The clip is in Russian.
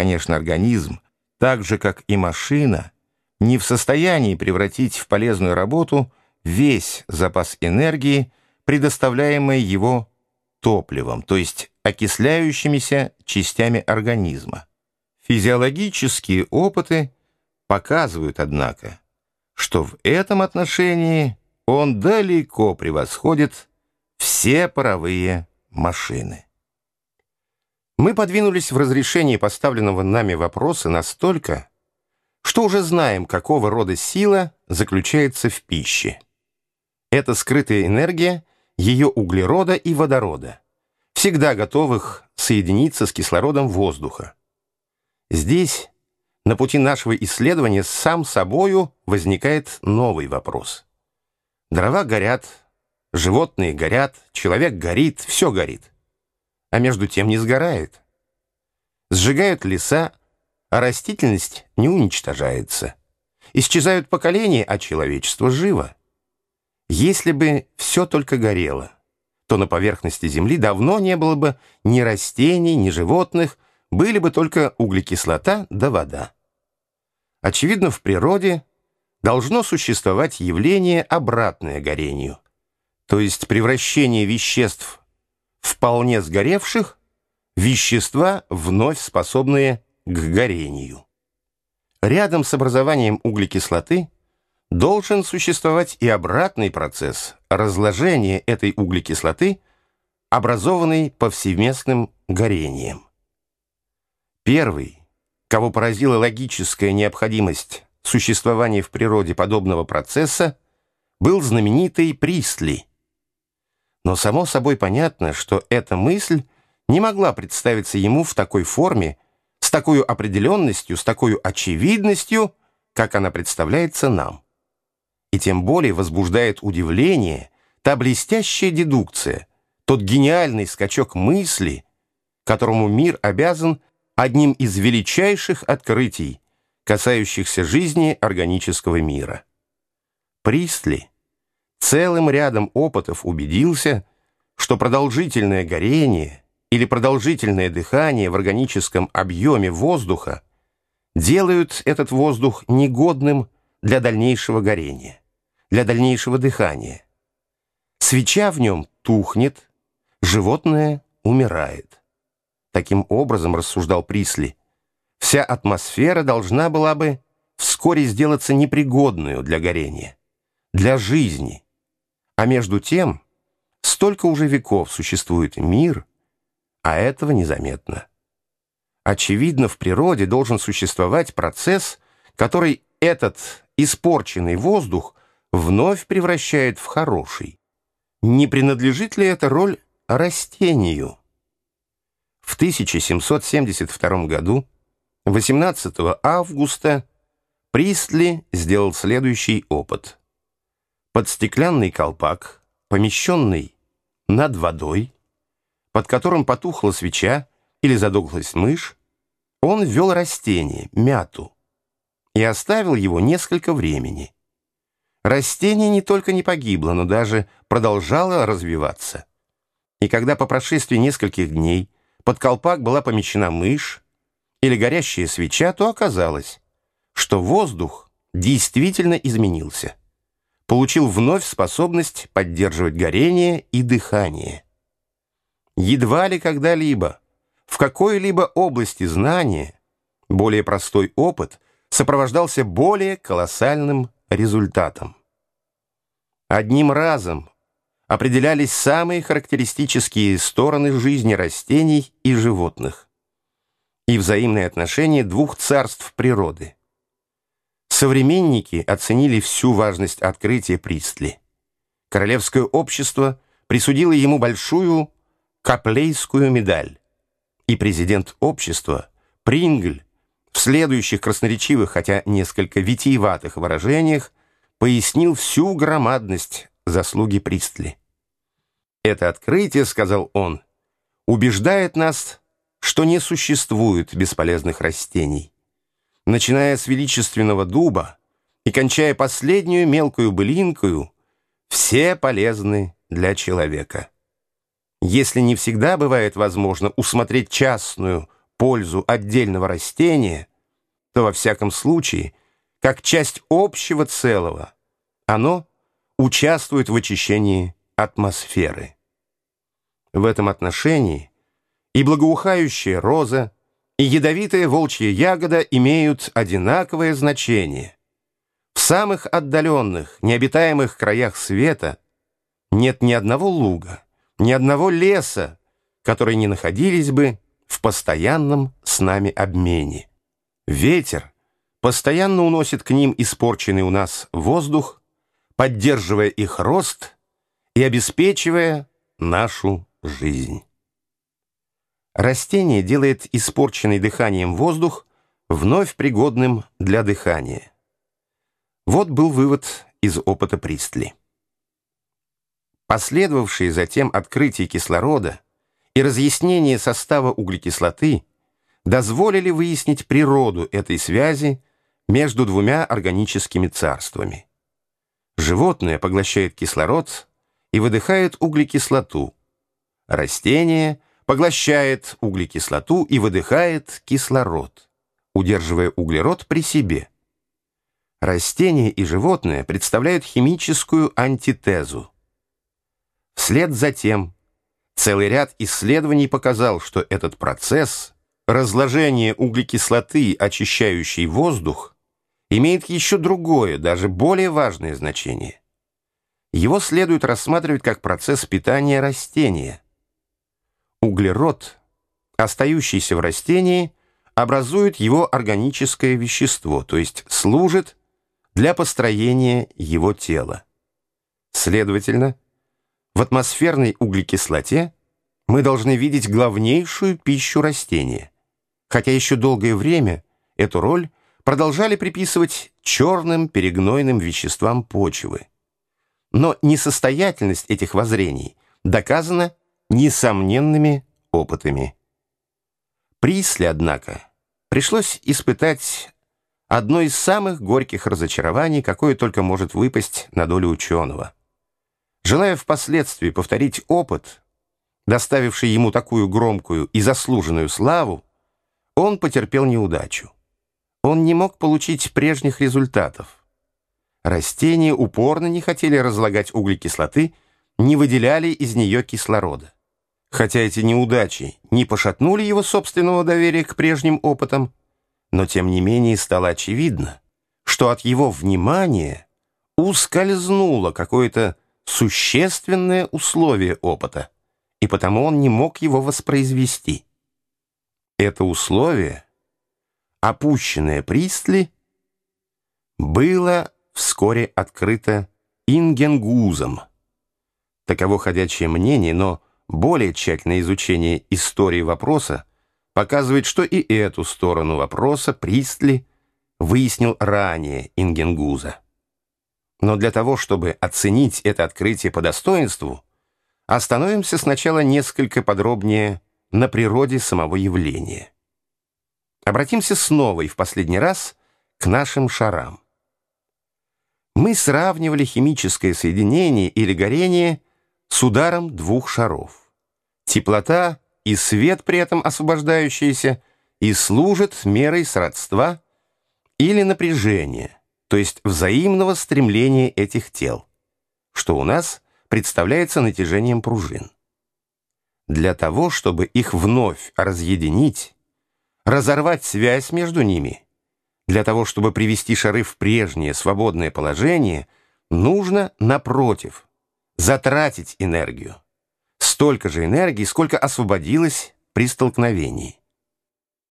Конечно, организм, так же, как и машина, не в состоянии превратить в полезную работу весь запас энергии, предоставляемый его топливом, то есть окисляющимися частями организма. Физиологические опыты показывают, однако, что в этом отношении он далеко превосходит все паровые машины. Мы подвинулись в разрешении поставленного нами вопроса настолько, что уже знаем, какого рода сила заключается в пище. Это скрытая энергия ее углерода и водорода, всегда готовых соединиться с кислородом воздуха. Здесь, на пути нашего исследования, сам собою возникает новый вопрос. Дрова горят, животные горят, человек горит, все горит. А между тем не сгорает. Сжигают леса, а растительность не уничтожается. Исчезают поколения, а человечество живо. Если бы все только горело, то на поверхности Земли давно не было бы ни растений, ни животных, были бы только углекислота да вода. Очевидно, в природе должно существовать явление, обратное горению, то есть превращение веществ вполне сгоревших вещества, вновь способные к горению. Рядом с образованием углекислоты должен существовать и обратный процесс разложения этой углекислоты, образованный повсеместным горением. Первый, кого поразила логическая необходимость существования в природе подобного процесса, был знаменитый Пристли. Но само собой понятно, что эта мысль не могла представиться ему в такой форме, с такой определенностью, с такой очевидностью, как она представляется нам. И тем более возбуждает удивление та блестящая дедукция, тот гениальный скачок мысли, которому мир обязан одним из величайших открытий, касающихся жизни органического мира. Пристли целым рядом опытов убедился, что продолжительное горение или продолжительное дыхание в органическом объеме воздуха делают этот воздух негодным для дальнейшего горения, для дальнейшего дыхания. Свеча в нем тухнет, животное умирает. Таким образом, рассуждал Присли, вся атмосфера должна была бы вскоре сделаться непригодную для горения, для жизни. А между тем, столько уже веков существует мир, а этого незаметно. Очевидно, в природе должен существовать процесс, который этот испорченный воздух вновь превращает в хороший. Не принадлежит ли эта роль растению? В 1772 году, 18 августа, Пристли сделал следующий опыт. Под стеклянный колпак, помещенный над водой, под которым потухла свеча или задохлась мышь, он ввел растение, мяту, и оставил его несколько времени. Растение не только не погибло, но даже продолжало развиваться. И когда по прошествии нескольких дней под колпак была помещена мышь или горящая свеча, то оказалось, что воздух действительно изменился, получил вновь способность поддерживать горение и дыхание. Едва ли когда-либо в какой-либо области знания более простой опыт сопровождался более колоссальным результатом. Одним разом определялись самые характеристические стороны жизни растений и животных и взаимные отношения двух царств природы. Современники оценили всю важность открытия Пристли. Королевское общество присудило ему большую Каплейскую медаль, и президент общества Прингль в следующих красноречивых, хотя несколько витиеватых выражениях пояснил всю громадность заслуги Пристли. Это открытие, сказал он, убеждает нас, что не существует бесполезных растений. Начиная с величественного дуба и кончая последнюю мелкую былинкою, все полезны для человека. Если не всегда бывает возможно усмотреть частную пользу отдельного растения, то во всяком случае, как часть общего целого, оно участвует в очищении атмосферы. В этом отношении и благоухающая роза, и ядовитая волчья ягода имеют одинаковое значение. В самых отдаленных, необитаемых краях света нет ни одного луга, ни одного леса, которые не находились бы в постоянном с нами обмене. Ветер постоянно уносит к ним испорченный у нас воздух, поддерживая их рост и обеспечивая нашу жизнь. Растение делает испорченный дыханием воздух вновь пригодным для дыхания. Вот был вывод из опыта Пристли. Последовавшие затем открытие кислорода и разъяснение состава углекислоты дозволили выяснить природу этой связи между двумя органическими царствами. Животное поглощает кислород и выдыхает углекислоту. Растение поглощает углекислоту и выдыхает кислород, удерживая углерод при себе. Растение и животное представляют химическую антитезу. Вслед за тем целый ряд исследований показал, что этот процесс разложения углекислоты, очищающий воздух, имеет еще другое, даже более важное значение. Его следует рассматривать как процесс питания растения. Углерод, остающийся в растении, образует его органическое вещество, то есть служит для построения его тела. Следовательно, в атмосферной углекислоте мы должны видеть главнейшую пищу растения, хотя еще долгое время эту роль продолжали приписывать черным перегнойным веществам почвы. Но несостоятельность этих воззрений доказана несомненными опытами. Присли, однако, пришлось испытать одно из самых горьких разочарований, какое только может выпасть на долю ученого. Желая впоследствии повторить опыт, доставивший ему такую громкую и заслуженную славу, он потерпел неудачу. Он не мог получить прежних результатов. Растения упорно не хотели разлагать углекислоты, не выделяли из нее кислорода. Хотя эти неудачи не пошатнули его собственного доверия к прежним опытам, но тем не менее стало очевидно, что от его внимания ускользнуло какое-то существенное условие опыта, и потому он не мог его воспроизвести. Это условие, опущенное Пристли, было вскоре открыто Ингенгузом. Таково ходячее мнение, но более тщательное изучение истории вопроса показывает, что и эту сторону вопроса Пристли выяснил ранее Ингенгуза. Но для того, чтобы оценить это открытие по достоинству, остановимся сначала несколько подробнее на природе самого явления. Обратимся снова и в последний раз к нашим шарам. Мы сравнивали химическое соединение или горение с ударом двух шаров. Теплота и свет при этом освобождающиеся и служат мерой сродства или напряжения, то есть взаимного стремления этих тел, что у нас представляется натяжением пружин. Для того, чтобы их вновь разъединить, разорвать связь между ними, для того, чтобы привести шары в прежнее свободное положение, нужно, напротив, затратить энергию. Столько же энергии, сколько освободилось при столкновении.